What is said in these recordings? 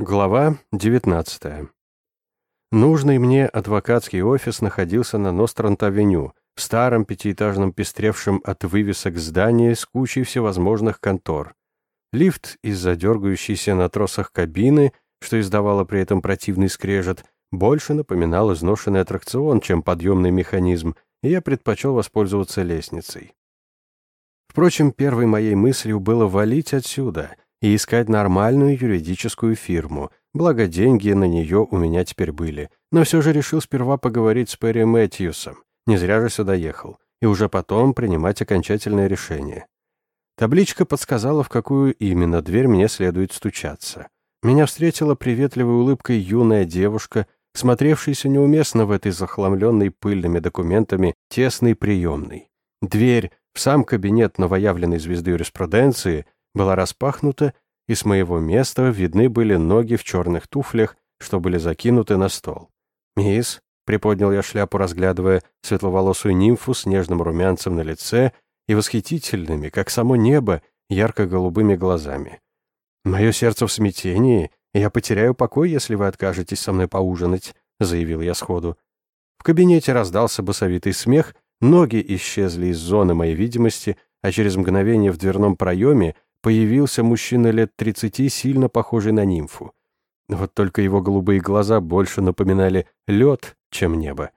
Глава 19. Нужный мне адвокатский офис находился на Нострант-авеню, в старом пятиэтажном пестревшем от вывесок здании с кучей всевозможных контор. Лифт из-за дергающейся на тросах кабины, что издавало при этом противный скрежет, больше напоминал изношенный аттракцион, чем подъемный механизм, и я предпочел воспользоваться лестницей. Впрочем, первой моей мыслью было валить отсюда — и искать нормальную юридическую фирму, благо деньги на нее у меня теперь были. Но все же решил сперва поговорить с Перри Мэтьюсом, не зря же сюда ехал, и уже потом принимать окончательное решение. Табличка подсказала, в какую именно дверь мне следует стучаться. Меня встретила приветливой улыбкой юная девушка, смотревшаяся неуместно в этой захламленной пыльными документами тесной приемной. Дверь в сам кабинет новоявленной звезды юриспруденции — была распахнута, и с моего места видны были ноги в черных туфлях, что были закинуты на стол. «Мисс», — приподнял я шляпу, разглядывая светловолосую нимфу с нежным румянцем на лице и восхитительными, как само небо, ярко-голубыми глазами. «Мое сердце в смятении, и я потеряю покой, если вы откажетесь со мной поужинать», — заявил я сходу. В кабинете раздался басовитый смех, ноги исчезли из зоны моей видимости, а через мгновение в дверном проеме появился мужчина лет тридцати, сильно похожий на нимфу. Вот только его голубые глаза больше напоминали лед, чем небо.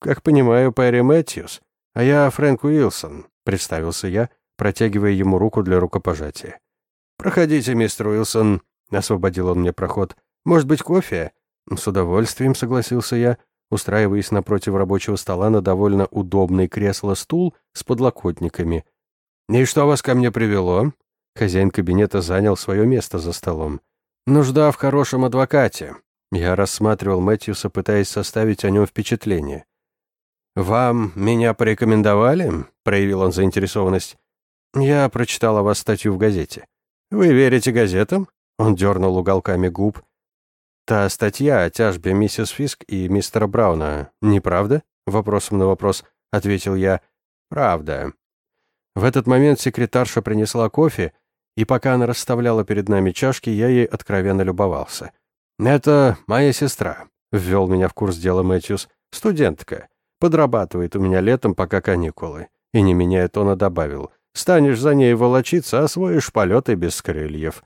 «Как понимаю, Перри Мэтьюс, а я Фрэнк Уилсон», — представился я, протягивая ему руку для рукопожатия. «Проходите, мистер Уилсон», — освободил он мне проход. «Может быть, кофе?» «С удовольствием», — согласился я, устраиваясь напротив рабочего стола на довольно удобный кресло-стул с подлокотниками. «И что вас ко мне привело?» Хозяин кабинета занял свое место за столом. «Нужда в хорошем адвокате». Я рассматривал Мэтьюса, пытаясь составить о нем впечатление. «Вам меня порекомендовали?» — проявил он заинтересованность. «Я прочитал о вас статью в газете». «Вы верите газетам?» — он дернул уголками губ. «Та статья о тяжбе миссис Фиск и мистера Брауна, не правда?» — вопросом на вопрос ответил я. «Правда». В этот момент секретарша принесла кофе, и пока она расставляла перед нами чашки, я ей откровенно любовался. «Это моя сестра», — ввел меня в курс дела Мэтьюс. «Студентка. Подрабатывает у меня летом, пока каникулы». И не меняя тона добавил. «Станешь за ней волочиться, освоишь полеты без крыльев».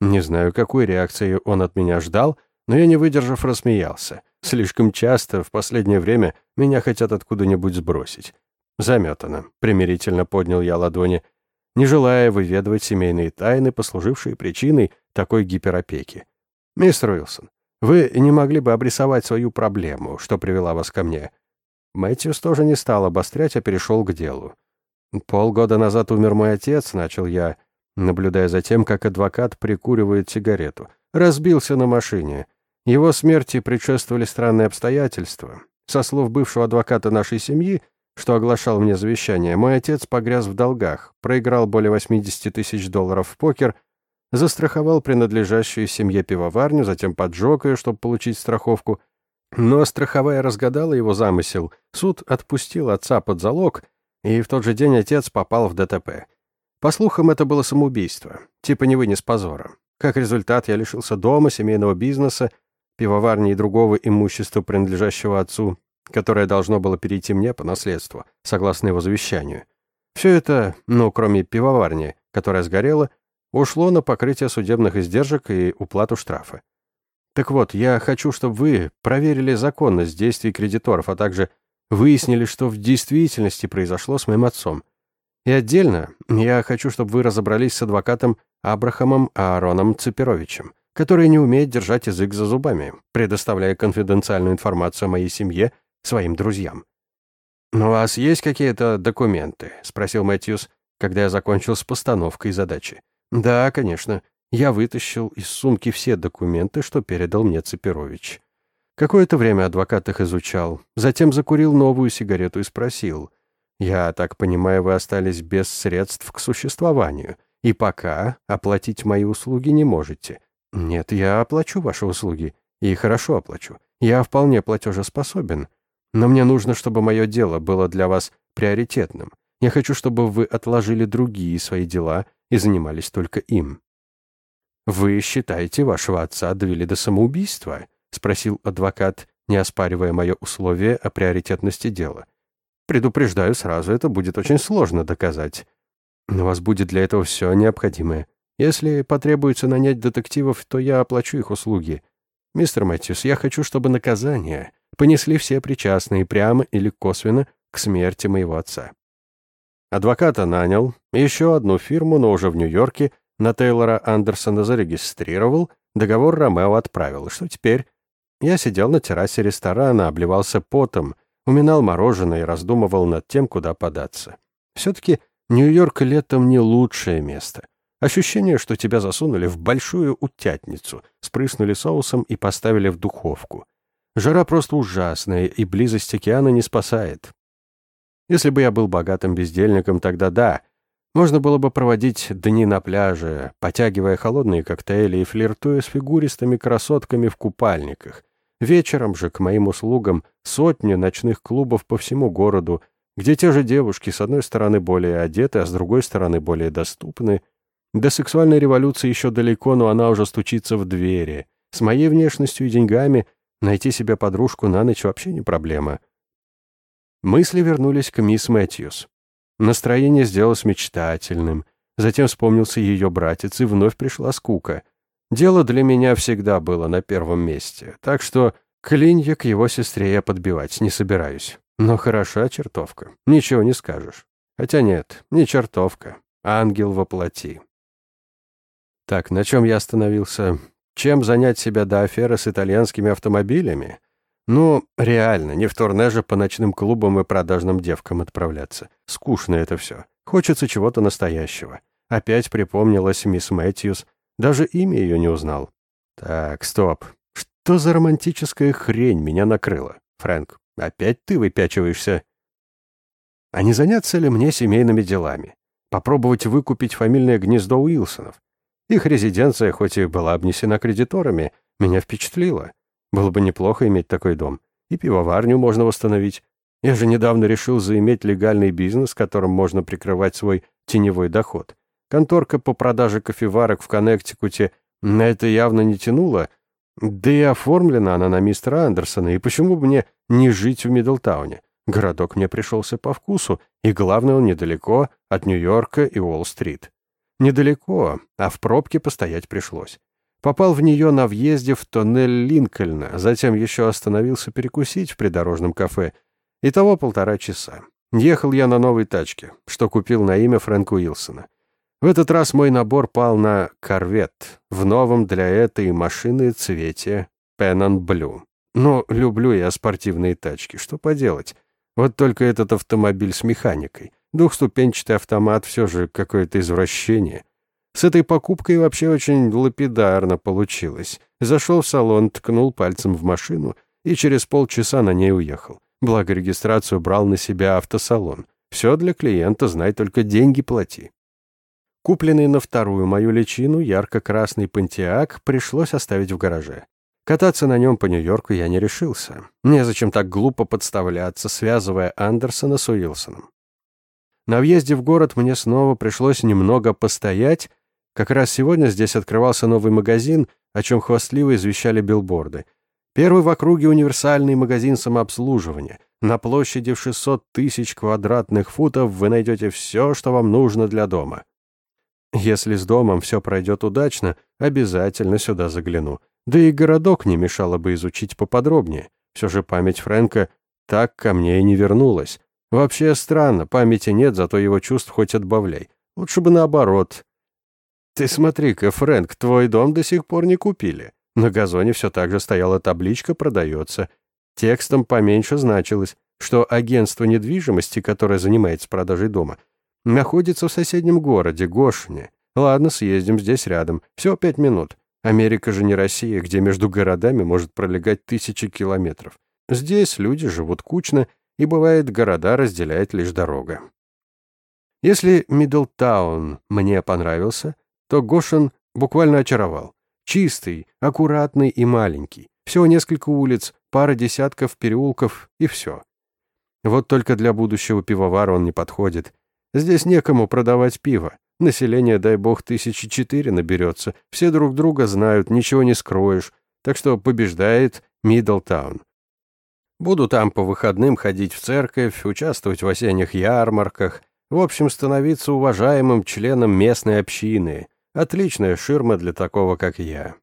Не знаю, какой реакции он от меня ждал, но я, не выдержав, рассмеялся. Слишком часто в последнее время меня хотят откуда-нибудь сбросить. Заметано. Примирительно поднял я ладони не желая выведывать семейные тайны, послужившие причиной такой гиперопеки. «Мистер Уилсон, вы не могли бы обрисовать свою проблему, что привела вас ко мне?» Мэтьюс тоже не стал обострять, а перешел к делу. «Полгода назад умер мой отец», — начал я, наблюдая за тем, как адвокат прикуривает сигарету. «Разбился на машине. Его смерти предшествовали странные обстоятельства. Со слов бывшего адвоката нашей семьи, что оглашал мне завещание, мой отец погряз в долгах, проиграл более 80 тысяч долларов в покер, застраховал принадлежащую семье пивоварню, затем поджег ее, чтобы получить страховку. Но страховая разгадала его замысел, суд отпустил отца под залог, и в тот же день отец попал в ДТП. По слухам, это было самоубийство, типа не вынес позора. Как результат, я лишился дома, семейного бизнеса, пивоварни и другого имущества, принадлежащего отцу, которое должно было перейти мне по наследству, согласно его завещанию. Все это, ну, кроме пивоварни, которая сгорела, ушло на покрытие судебных издержек и уплату штрафа. Так вот, я хочу, чтобы вы проверили законность действий кредиторов, а также выяснили, что в действительности произошло с моим отцом. И отдельно я хочу, чтобы вы разобрались с адвокатом Абрахамом Аароном Цепировичем, который не умеет держать язык за зубами, предоставляя конфиденциальную информацию о моей семье своим друзьям. «У вас есть какие-то документы?» — спросил Мэтьюс, когда я закончил с постановкой задачи. «Да, конечно. Я вытащил из сумки все документы, что передал мне Цепирович. Какое-то время адвокат их изучал, затем закурил новую сигарету и спросил. «Я так понимаю, вы остались без средств к существованию, и пока оплатить мои услуги не можете». «Нет, я оплачу ваши услуги, и хорошо оплачу. Я вполне платежеспособен. Но мне нужно, чтобы мое дело было для вас приоритетным. Я хочу, чтобы вы отложили другие свои дела и занимались только им». «Вы считаете, вашего отца довели до самоубийства?» — спросил адвокат, не оспаривая мое условие о приоритетности дела. «Предупреждаю сразу, это будет очень сложно доказать. Но у вас будет для этого все необходимое. Если потребуется нанять детективов, то я оплачу их услуги. Мистер Мэтьюс, я хочу, чтобы наказание понесли все причастные прямо или косвенно к смерти моего отца. Адвоката нанял, еще одну фирму, но уже в Нью-Йорке, на Тейлора Андерсона зарегистрировал, договор Ромео отправил. Что теперь? Я сидел на террасе ресторана, обливался потом, уминал мороженое и раздумывал над тем, куда податься. Все-таки Нью-Йорк летом не лучшее место. Ощущение, что тебя засунули в большую утятницу, спрыснули соусом и поставили в духовку. Жара просто ужасная, и близость океана не спасает. Если бы я был богатым бездельником, тогда да. Можно было бы проводить дни на пляже, потягивая холодные коктейли и флиртуя с фигуристыми красотками в купальниках. Вечером же к моим услугам сотни ночных клубов по всему городу, где те же девушки с одной стороны более одеты, а с другой стороны более доступны. До сексуальной революции еще далеко, но она уже стучится в двери. С моей внешностью и деньгами найти себе подружку на ночь вообще не проблема. Мысли вернулись к мисс Мэтьюс. Настроение сделалось мечтательным. Затем вспомнился ее братец, и вновь пришла скука. Дело для меня всегда было на первом месте, так что клинья к его сестре я подбивать не собираюсь. Но хороша чертовка, ничего не скажешь. Хотя нет, не чертовка, ангел во плоти. Так, на чем я остановился? Чем занять себя до аферы с итальянскими автомобилями? Ну, реально, не в турне же по ночным клубам и продажным девкам отправляться. Скучно это все. Хочется чего-то настоящего. Опять припомнилась мисс Мэтьюс. Даже имя ее не узнал. Так, стоп. Что за романтическая хрень меня накрыла? Фрэнк, опять ты выпячиваешься? А не заняться ли мне семейными делами? Попробовать выкупить фамильное гнездо Уилсонов? Их резиденция, хоть и была обнесена кредиторами, меня впечатлила. Было бы неплохо иметь такой дом. И пивоварню можно восстановить. Я же недавно решил заиметь легальный бизнес, которым можно прикрывать свой теневой доход. Конторка по продаже кофеварок в Коннектикуте на это явно не тянула, да и оформлена она на мистера Андерсона, и почему бы мне не жить в Мидлтауне? Городок мне пришелся по вкусу, и главное, он недалеко от Нью-Йорка и Уолл-стрит. Недалеко, а в пробке постоять пришлось. Попал в нее на въезде в тоннель Линкольна, затем еще остановился перекусить в придорожном кафе. Итого полтора часа. Ехал я на новой тачке, что купил на имя Фрэнка Уилсона. В этот раз мой набор пал на корвет, в новом для этой машины цвете Pen Blue. Но люблю я спортивные тачки, что поделать. Вот только этот автомобиль с механикой. Двухступенчатый автомат все же какое-то извращение. С этой покупкой вообще очень лапидарно получилось. Зашел в салон, ткнул пальцем в машину и через полчаса на ней уехал. Благо регистрацию брал на себя автосалон. Все для клиента, знай только деньги плати. Купленный на вторую мою личину ярко-красный пантеак пришлось оставить в гараже. Кататься на нем по Нью-Йорку я не решился. Незачем так глупо подставляться, связывая Андерсона с Уилсоном. На въезде в город мне снова пришлось немного постоять, как раз сегодня здесь открывался новый магазин, о чем хвастливо извещали билборды. Первый в округе универсальный магазин самообслуживания. На площади в 600 тысяч квадратных футов вы найдете все, что вам нужно для дома. Если с домом все пройдет удачно, обязательно сюда загляну. Да и городок не мешало бы изучить поподробнее. Все же память Фрэнка так ко мне и не вернулась. Вообще странно, памяти нет, зато его чувств хоть отбавляй. Лучше бы наоборот. «Ты смотри-ка, Фрэнк, твой дом до сих пор не купили». На газоне все так же стояла табличка «Продается». Текстом поменьше значилось, что агентство недвижимости, которое занимается продажей дома, находится в соседнем городе, Гошине. Ладно, съездим здесь рядом. Всего пять минут. Америка же не Россия, где между городами может пролегать тысячи километров. Здесь люди живут кучно, и бывает, города разделяет лишь дорога. Если Миддлтаун мне понравился, то Гошин буквально очаровал. Чистый, аккуратный и маленький. Всего несколько улиц, пара десятков переулков и все. Вот только для будущего пивовара он не подходит. Здесь некому продавать пиво. Население, дай бог, тысячи четыре наберется. Все друг друга знают, ничего не скроешь. Так что побеждает Миддлтаун. Буду там по выходным ходить в церковь, участвовать в осенних ярмарках. В общем, становиться уважаемым членом местной общины. Отличная ширма для такого, как я.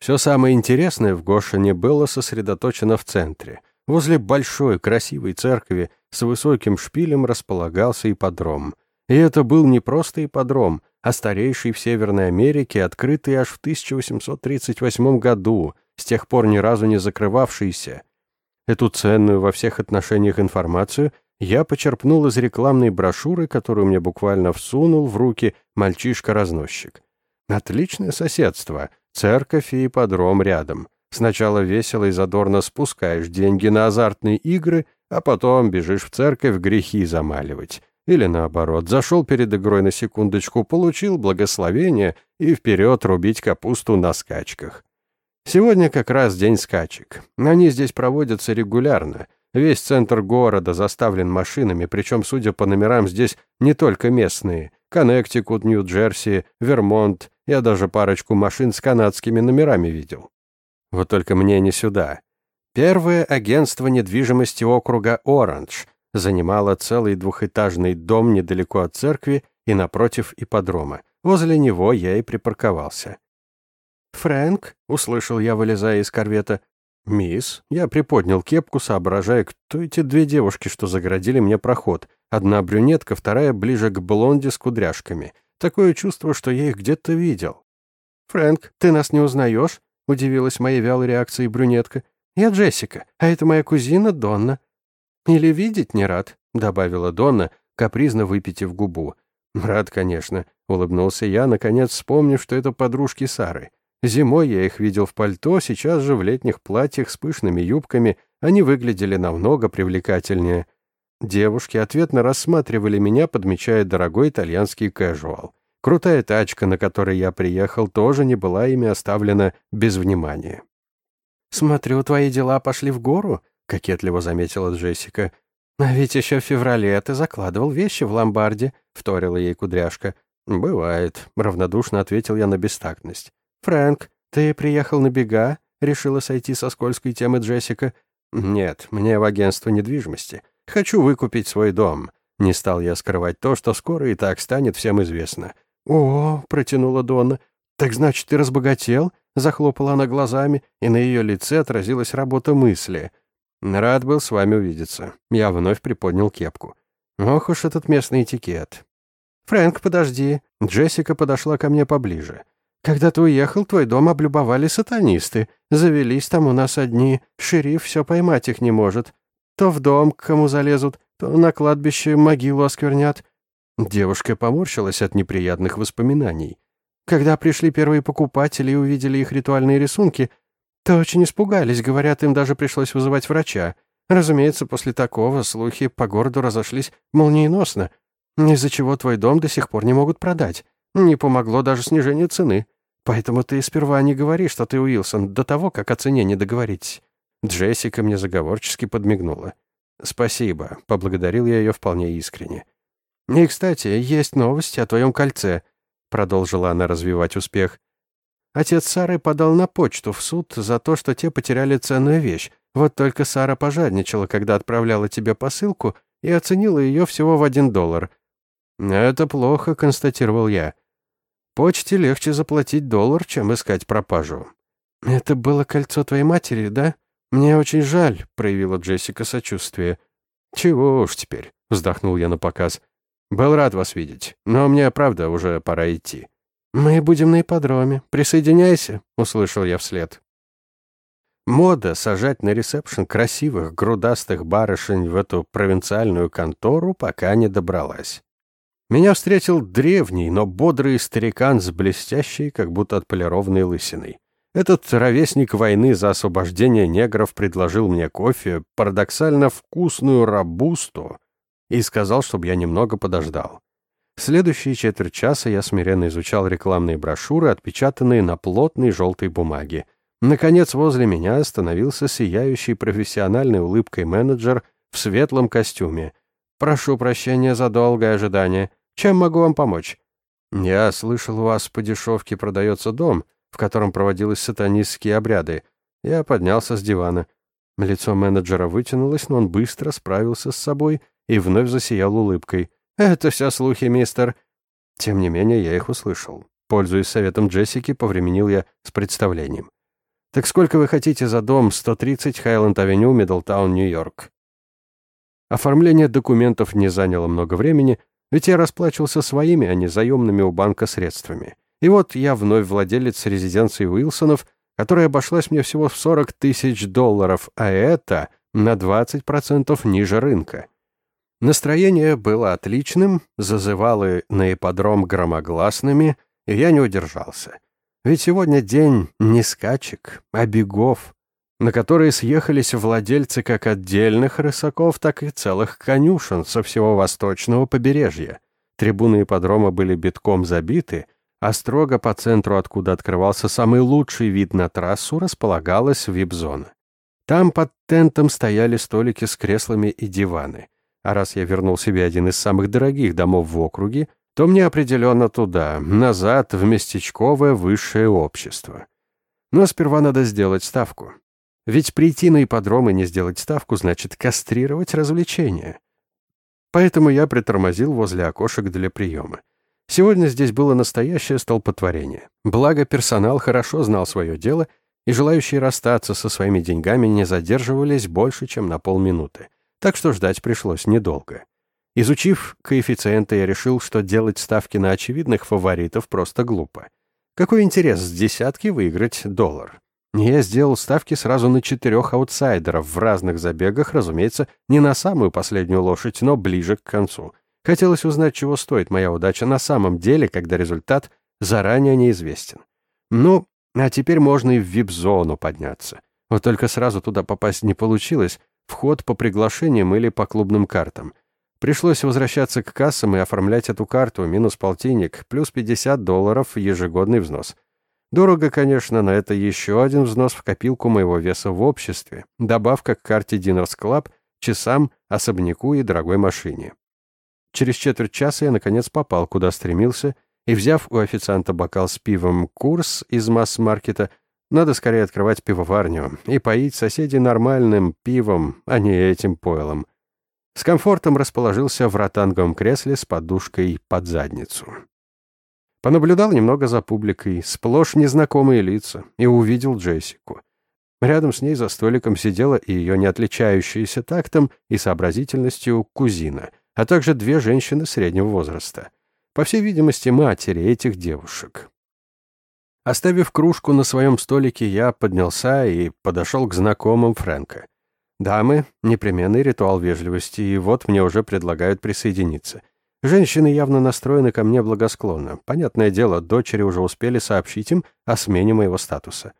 Все самое интересное в Гошине было сосредоточено в центре. Возле большой красивой церкви с высоким шпилем располагался ипподром. И это был не просто ипподром, а старейший в Северной Америке, открытый аж в 1838 году, с тех пор ни разу не закрывавшийся. Эту ценную во всех отношениях информацию я почерпнул из рекламной брошюры, которую мне буквально всунул в руки мальчишка-разносчик. Отличное соседство, церковь и ипподром рядом. Сначала весело и задорно спускаешь деньги на азартные игры, а потом бежишь в церковь грехи замаливать. Или наоборот, зашел перед игрой на секундочку, получил благословение и вперед рубить капусту на скачках. Сегодня как раз день скачек. Они здесь проводятся регулярно. Весь центр города заставлен машинами, причем, судя по номерам, здесь не только местные. Коннектикут, Нью-Джерси, Вермонт. Я даже парочку машин с канадскими номерами видел. Вот только мне не сюда. Первое агентство недвижимости округа «Оранж» занимало целый двухэтажный дом недалеко от церкви и напротив ипподрома. Возле него я и припарковался. «Фрэнк?» — услышал я, вылезая из корвета. «Мисс?» Я приподнял кепку, соображая, кто эти две девушки, что загородили мне проход. Одна брюнетка, вторая ближе к блонде с кудряшками. Такое чувство, что я их где-то видел. «Фрэнк, ты нас не узнаешь?» — удивилась моей вялой реакцией брюнетка. «Я Джессика, а это моя кузина Донна». «Или видеть не рад», — добавила Донна, капризно выпитив губу. «Рад, конечно», — улыбнулся я, наконец вспомнив, что это подружки Сары. Зимой я их видел в пальто, сейчас же в летних платьях с пышными юбками они выглядели намного привлекательнее. Девушки ответно рассматривали меня, подмечая дорогой итальянский кэжуал. Крутая тачка, на которой я приехал, тоже не была ими оставлена без внимания. «Смотрю, твои дела пошли в гору», — кокетливо заметила Джессика. «А ведь еще в феврале ты закладывал вещи в ломбарде», — вторила ей кудряшка. «Бывает», — равнодушно ответил я на бестактность. «Фрэнк, ты приехал на бега?» — решила сойти со скользкой темы Джессика. «Нет, мне в агентство недвижимости. Хочу выкупить свой дом». Не стал я скрывать то, что скоро и так станет всем известно. «О!» — протянула Донна. «Так значит, ты разбогател?» — захлопала она глазами, и на ее лице отразилась работа мысли. «Рад был с вами увидеться». Я вновь приподнял кепку. «Ох уж этот местный этикет». «Фрэнк, подожди». Джессика подошла ко мне поближе. Когда ты уехал, твой дом облюбовали сатанисты. Завелись там у нас одни. Шериф все поймать их не может. То в дом к кому залезут, то на кладбище могилу осквернят». Девушка поморщилась от неприятных воспоминаний. Когда пришли первые покупатели и увидели их ритуальные рисунки, то очень испугались, говорят, им даже пришлось вызывать врача. Разумеется, после такого слухи по городу разошлись молниеносно, из-за чего твой дом до сих пор не могут продать. Не помогло даже снижение цены. Поэтому ты сперва не говори, что ты Уилсон, до того, как о цене не договоритесь». Джессика мне заговорчески подмигнула. «Спасибо», — поблагодарил я ее вполне искренне. «И, кстати, есть новости о твоем кольце», — продолжила она развивать успех. «Отец Сары подал на почту в суд за то, что те потеряли ценную вещь. Вот только Сара пожадничала, когда отправляла тебе посылку, и оценила ее всего в один доллар». «Это плохо», — констатировал я. Почте легче заплатить доллар, чем искать пропажу. «Это было кольцо твоей матери, да? Мне очень жаль», — проявила Джессика сочувствие. «Чего уж теперь», — вздохнул я на показ. «Был рад вас видеть, но мне, правда, уже пора идти». «Мы будем на ипподроме. Присоединяйся», — услышал я вслед. Мода сажать на ресепшн красивых, грудастых барышень в эту провинциальную контору пока не добралась. Меня встретил древний, но бодрый старикан с блестящей, как будто отполированной лысиной. Этот ровесник войны за освобождение негров предложил мне кофе, парадоксально вкусную рабусту, и сказал, чтобы я немного подождал. Следующие четверть часа я смиренно изучал рекламные брошюры, отпечатанные на плотной желтой бумаге. Наконец, возле меня остановился сияющий профессиональной улыбкой менеджер в светлом костюме — «Прошу прощения за долгое ожидание. Чем могу вам помочь?» «Я слышал, у вас по дешевке продается дом, в котором проводились сатанистские обряды. Я поднялся с дивана. Лицо менеджера вытянулось, но он быстро справился с собой и вновь засиял улыбкой. «Это все слухи, мистер». Тем не менее, я их услышал. Пользуясь советом Джессики, повременил я с представлением. «Так сколько вы хотите за дом 130 Хайленд-авеню, Миддлтаун, Нью-Йорк?» Оформление документов не заняло много времени, ведь я расплачивался своими, а не заемными у банка средствами. И вот я вновь владелец резиденции Уилсонов, которая обошлась мне всего в 40 тысяч долларов, а это на 20% ниже рынка. Настроение было отличным, зазывалы на ипподром громогласными, и я не удержался. Ведь сегодня день не скачек, а бегов, на которые съехались владельцы как отдельных рысаков, так и целых конюшен со всего восточного побережья. Трибуны ипподрома были битком забиты, а строго по центру, откуда открывался самый лучший вид на трассу, располагалась вип-зона. Там под тентом стояли столики с креслами и диваны. А раз я вернул себе один из самых дорогих домов в округе, то мне определенно туда, назад, в местечковое высшее общество. Но сперва надо сделать ставку. Ведь прийти на ипподром и не сделать ставку значит кастрировать развлечения. Поэтому я притормозил возле окошек для приема. Сегодня здесь было настоящее столпотворение. Благо, персонал хорошо знал свое дело, и желающие расстаться со своими деньгами не задерживались больше, чем на полминуты. Так что ждать пришлось недолго. Изучив коэффициенты, я решил, что делать ставки на очевидных фаворитов просто глупо. Какой интерес с десятки выиграть доллар? Я сделал ставки сразу на четырех аутсайдеров в разных забегах, разумеется, не на самую последнюю лошадь, но ближе к концу — Хотелось узнать, чего стоит моя удача на самом деле, когда результат заранее неизвестен. Ну, а теперь можно и в вип-зону подняться. Вот только сразу туда попасть не получилось, вход по приглашениям или по клубным картам. Пришлось возвращаться к кассам и оформлять эту карту, минус полтинник, плюс 50 долларов ежегодный взнос. Дорого, конечно, но это еще один взнос в копилку моего веса в обществе, добавка к карте Diners Club, часам, особняку и дорогой машине. Через четверть часа я, наконец, попал, куда стремился, и, взяв у официанта бокал с пивом курс из масс-маркета, надо скорее открывать пивоварню и поить соседей нормальным пивом, а не этим пойлом. С комфортом расположился в ротанговом кресле с подушкой под задницу. Понаблюдал немного за публикой, сплошь незнакомые лица, и увидел Джессику. Рядом с ней за столиком сидела и ее не отличающаяся тактом и сообразительностью кузина — а также две женщины среднего возраста. По всей видимости, матери этих девушек. Оставив кружку на своем столике, я поднялся и подошел к знакомым Фрэнка. Дамы, непременный ритуал вежливости, и вот мне уже предлагают присоединиться. Женщины явно настроены ко мне благосклонно. Понятное дело, дочери уже успели сообщить им о смене моего статуса.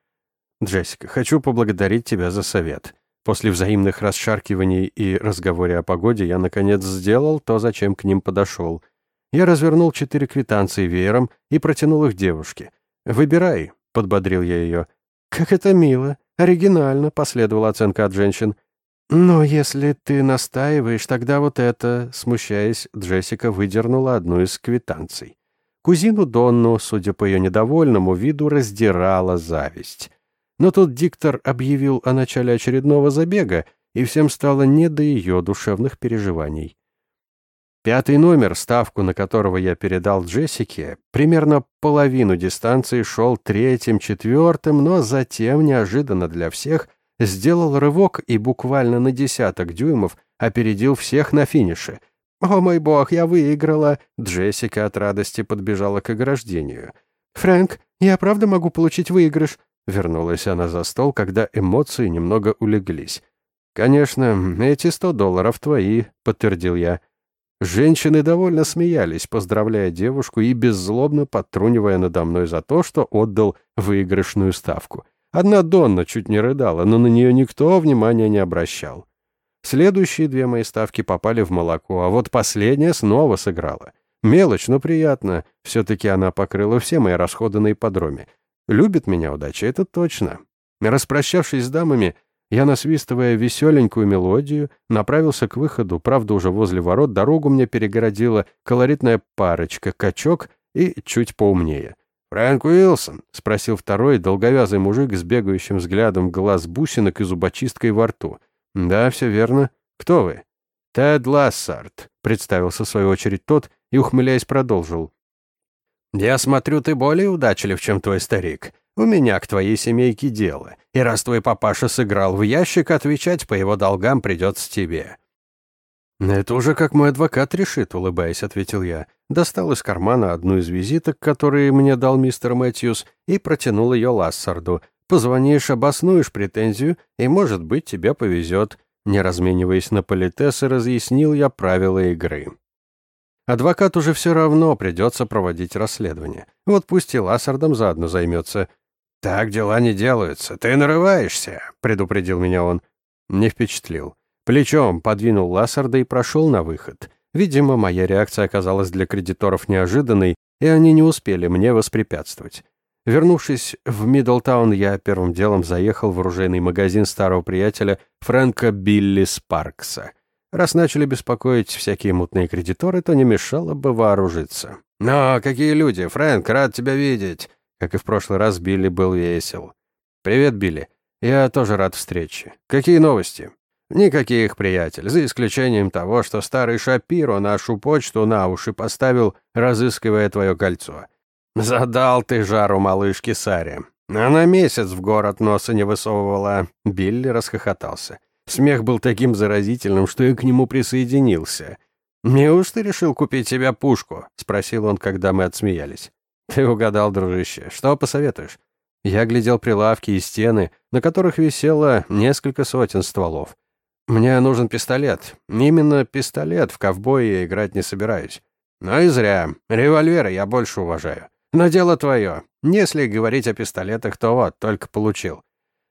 «Джессика, хочу поблагодарить тебя за совет. После взаимных расшаркиваний и разговоре о погоде я, наконец, сделал то, зачем к ним подошел. Я развернул четыре квитанции веером и протянул их девушке. «Выбирай», — подбодрил я ее. «Как это мило! Оригинально!» — последовала оценка от женщин. «Но если ты настаиваешь, тогда вот это...» Смущаясь, Джессика выдернула одну из квитанций. Кузину Донну, судя по ее недовольному виду, раздирала зависть. Но тут диктор объявил о начале очередного забега, и всем стало не до ее душевных переживаний. Пятый номер, ставку на которого я передал Джессике, примерно половину дистанции шел третьим-четвертым, но затем, неожиданно для всех, сделал рывок и буквально на десяток дюймов опередил всех на финише. «О мой бог, я выиграла!» Джессика от радости подбежала к ограждению. «Фрэнк, я правда могу получить выигрыш?» Вернулась она за стол, когда эмоции немного улеглись. «Конечно, эти сто долларов твои», — подтвердил я. Женщины довольно смеялись, поздравляя девушку и беззлобно подтрунивая надо мной за то, что отдал выигрышную ставку. Одна Донна чуть не рыдала, но на нее никто внимания не обращал. Следующие две мои ставки попали в молоко, а вот последняя снова сыграла. Мелочь, но приятно. Все-таки она покрыла все мои расходы на ипподроме. Любит меня удача, это точно. Распрощавшись с дамами, я, насвистывая веселенькую мелодию, направился к выходу, правда, уже возле ворот дорогу мне перегородила колоритная парочка, качок и чуть поумнее. «Фрэнк Уилсон?» — спросил второй, долговязый мужик с бегающим взглядом глаз бусинок и зубочисткой во рту. «Да, все верно. Кто вы?» «Тед Лассард», — представился в свою очередь тот и, ухмыляясь, продолжил. «Я смотрю, ты более удачлив, чем твой старик. У меня к твоей семейке дело, и раз твой папаша сыграл в ящик, отвечать по его долгам придется тебе». «Это уже как мой адвокат решит», — улыбаясь, ответил я. Достал из кармана одну из визиток, которые мне дал мистер Мэтьюс, и протянул ее Лассарду. «Позвонишь, обоснуешь претензию, и, может быть, тебе повезет». Не размениваясь на политесы, разъяснил я правила игры. Адвокат уже все равно придется проводить расследование. Вот пусть и Лассардом заодно займется. «Так дела не делаются. Ты нарываешься», — предупредил меня он. Не впечатлил. Плечом подвинул Лассарда и прошел на выход. Видимо, моя реакция оказалась для кредиторов неожиданной, и они не успели мне воспрепятствовать. Вернувшись в Миддлтаун, я первым делом заехал в оружейный магазин старого приятеля Фрэнка Билли Спаркса. Раз начали беспокоить всякие мутные кредиторы, то не мешало бы вооружиться. «Но какие люди! Фрэнк, рад тебя видеть!» Как и в прошлый раз, Билли был весел. «Привет, Билли. Я тоже рад встрече. Какие новости?» «Никаких, приятель, за исключением того, что старый Шапиро нашу почту на уши поставил, разыскивая твое кольцо. Задал ты жару малышке Саре. Она месяц в город носа не высовывала». Билли расхохотался. Смех был таким заразительным, что я к нему присоединился. «Неужто решил купить себе пушку?» — спросил он, когда мы отсмеялись. «Ты угадал, дружище. Что посоветуешь?» Я глядел прилавки и стены, на которых висело несколько сотен стволов. «Мне нужен пистолет. Именно пистолет в ковбое я играть не собираюсь. Но и зря. Револьверы я больше уважаю. Но дело твое. Если говорить о пистолетах, то вот, только получил.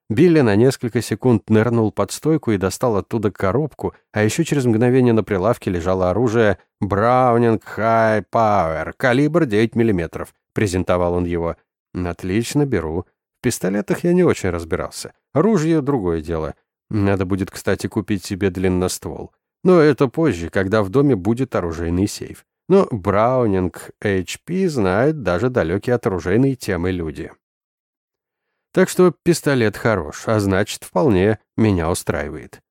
Билли на несколько секунд нырнул под стойку и достал оттуда коробку, а еще через мгновение на прилавке лежало оружие Браунинг High Power, калибр 9 мм. Презентовал он его. «Отлично, беру. В пистолетах я не очень разбирался. Оружие — другое дело. Надо будет, кстати, купить себе длинноствол. Но это позже, когда в доме будет оружейный сейф. Но Браунинг HP знают даже далекие от оружейной темы люди. Так что пистолет хорош, а значит, вполне меня устраивает.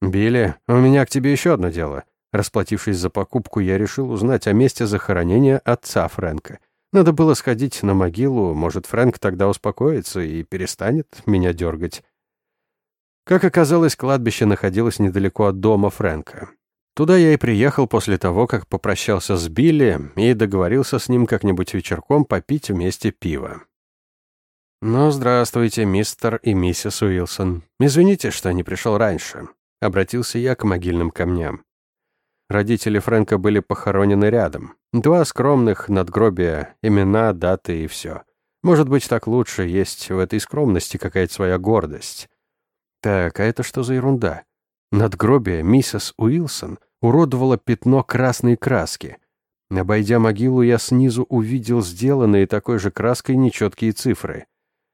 «Билли, у меня к тебе еще одно дело». Расплатившись за покупку, я решил узнать о месте захоронения отца Фрэнка. Надо было сходить на могилу, может, Фрэнк тогда успокоится и перестанет меня дергать. Как оказалось, кладбище находилось недалеко от дома Фрэнка. Туда я и приехал после того, как попрощался с Билли и договорился с ним как-нибудь вечерком попить вместе пиво. «Ну, здравствуйте, мистер и миссис Уилсон. Извините, что не пришел раньше», — обратился я к могильным камням. Родители Фрэнка были похоронены рядом. Два скромных надгробия, имена, даты и все. Может быть, так лучше, есть в этой скромности какая-то своя гордость. Так, а это что за ерунда? Надгробие миссис Уилсон уродовало пятно красной краски. Обойдя могилу, я снизу увидел сделанные такой же краской нечеткие цифры.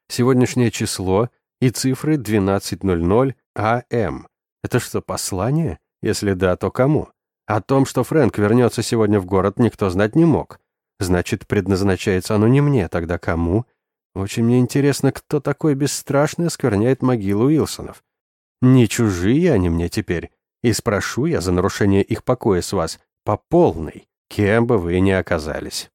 Сегодняшнее число и цифры 12.00 АМ. Это что, послание? Если да, то кому? О том, что Фрэнк вернется сегодня в город, никто знать не мог. Значит, предназначается оно не мне, тогда кому? Очень мне интересно, кто такой бесстрашный оскверняет могилу Уилсонов. Не чужие они мне теперь. И спрошу я за нарушение их покоя с вас по полной, кем бы вы ни оказались.